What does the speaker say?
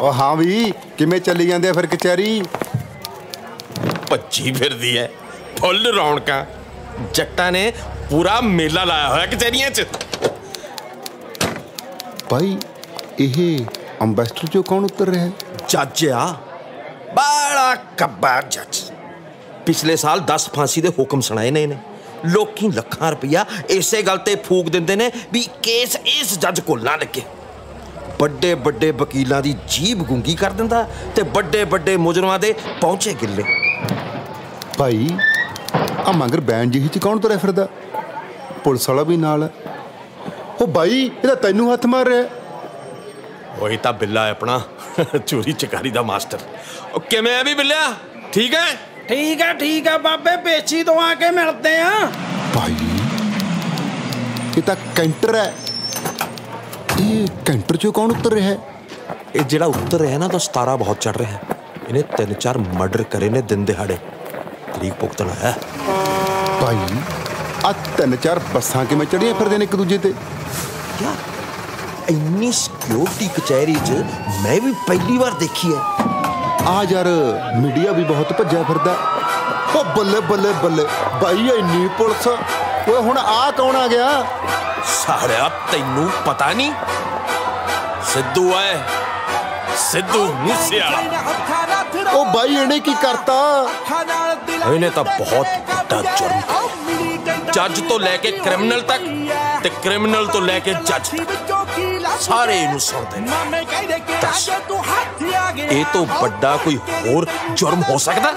ਉਹ ਹਾਂ ਵੀ ਕਿਵੇਂ ਚੱਲੀ ਜਾਂਦੇ ਆ ਫਿਰ ਕਚਹਿਰੀ? ਭੱਜੀ ਫਿਰਦੀ ਐ ਫੁੱਲ ਰੌਣਕਾਂ। ਜੱਟਾਂ ਨੇ ਪੂਰਾ ਮੇਲਾ ਲਾਇਆ ਹੋਇਆ ਕਚਹਿਰੀਆਂ 'ਚ। ਭਾਈ ਇਹ ਅੰਬੈਸਡਰ ਚੋਂ ਕੌਣ ਉਤਰ ਰਿਹਾ ਹੈ? ਜੱਜ ਆ। ਬੜਾ ਕੱਬਾ ਜੱਜ। ਪਿਛਲੇ ਸਾਲ 10 ਫਾਂਸੀ ਦੇ ਹੁਕਮ ਸੁਣਾਏ ਨੇ ਇਹਨੇ। ਲੋਕੀ ਲੱਖਾਂ ਰੁਪਇਆ ਇਸੇ ਗੱਲ ਤੇ ਫੂਕ ਦਿੰਦੇ ਨੇ ਵੀ ਕੇਸ ਇਸ ਜੱਜ ਕੋਲ ਨਾ ਲੱਗੇ। ਵੱਡੇ ਵੱਡੇ ਵਕੀਲਾਂ ਦੀ ਜੀਬ ਗੁੰਗੀ ਕਰ ਦਿੰਦਾ ਤੇ ਵੱਡੇ ਵੱਡੇ ਮੁਜਰਮਾਂ ਦੇ ਪਹੁੰਚੇ ਗਿੱਲੇ। ਭਾਈ ਆ ਮਗਰ ਬੈਨ ਜਿਹੀ ਚ ਕੌਣ ਤੁਰਿਆ ਫਿਰਦਾ? ਪੁਲਿਸ ਵਾਲਾ ਵੀ ਨਾਲ। ਉਹ ਬਾਈ ਇਹਦਾ ਤੈਨੂੰ ਹੱਥ ਮਾਰ ਰਿਹਾ ਹੈ। ਉਹੀ ਤਾਂ ਬਿੱਲਾ ਹੈ ਆਪਣਾ। ਚੋਰੀ ਚਕਾਰੀ ਦਾ ਮਾਸਟਰ। ਉਹ ਕਿਵੇਂ ਆ ਵੀ ਬਿੱਲਿਆ ਠੀਕ ਹੈ? ਠੀਕ ਹੈ ਠੀਕ ਹੈ ਬਾਬੇ ਪੇਚੀ ਤੋਂ ਆ ਕੇ ਮਿਲਦੇ ਆ ਭਾਈ ਇਹ ਤਾਂ ਕੈਂਟਰ ਹੈ। ਇਹ ਕੈਂਟਰ ਚੋਂ ਕੌਣ ਉਤਰ ਰਿਹਾ ਹੈ? ਇਹ ਜਿਹੜਾ ਉੱਤਰ ਰਿਹਾ ਨਾ ਤਾਂ 17 ਬਹੁਤ ਚੜ ਰਿਹਾ ਹੈ। ਇਹਨੇ ਤਿੰਨ ਚਾਰ ਮਰਡਰ ਕਰੇ ਨੇ ਦਿਨ ਦਿਹਾੜੇ। ਤਰੀਕ ਭੁਗਤਣਾ ਹੈ। ਭਾਈ ਆ ਤਿੰਨ ਚਾਰ ਬੱਸਾਂ ਕਿਵੇਂ ਚੜੀਆਂ ਫਿਰਦੇ ਨੇ ਇੱਕ ਦੂਜੇ ਤੇ? ਯਾਰ ਇੰਨੀ ਸਿਕਿਉਰਿਟੀ ਕਚਹਿਰੀ 'ਚ ਮੈਂ ਵੀ ਪਹਿਲੀ ਵਾਰ ਦੇਖੀ ਹੈ। ਆ ਯਾਰ ਮੀਡੀਆ ਵੀ ਬਹੁਤ ਭੱਜਿਆ ਫਿਰਦਾ। ਉਹ ਬੱਲੇ ਬੱਲੇ ਬੱਲੇ ਬਾਈ ਇੰਨੀ ਪੁਲਿਸ ਓਏ ਹੁਣ ਆ ਕੌਣ ਆ ਗਿਆ? ਸਾਲਿਆ ਤੈਨੂੰ ਪਤਾ ਨਹੀਂ। ਸਿੱਧੂ ਆਏ ਸਿੱਧੂ ਮੂਸੇਵਾਲਾ। ਉਹ ਬਾਈ ਇਹਨੇ ਕੀ ਕਰਤਾ? ਇਹਨੇ ਤਾਂ ਬਹੁਤ ਵੱਡਾ ਜੁਰਮ ਜੱਜ ਤੋਂ ਲੈ ਕੇ ਕ੍ਰਿਮੀਨਲ ਤੱਕ ਤੇ ਕ੍ਰਿਮੀਨਲ ਤੋਂ ਲੈ ਕੇ ਜੱਜ ਤੱਕ। ਸਾਰੇ ਇਹਨੂੰ ਸੁਣਦੇ ਨੇ। ਇਹ ਤੋਂ ਵੱਡਾ ਕੋਈ ਹੋਰ ਜੁਰਮ ਹੋ ਸਕਦਾ?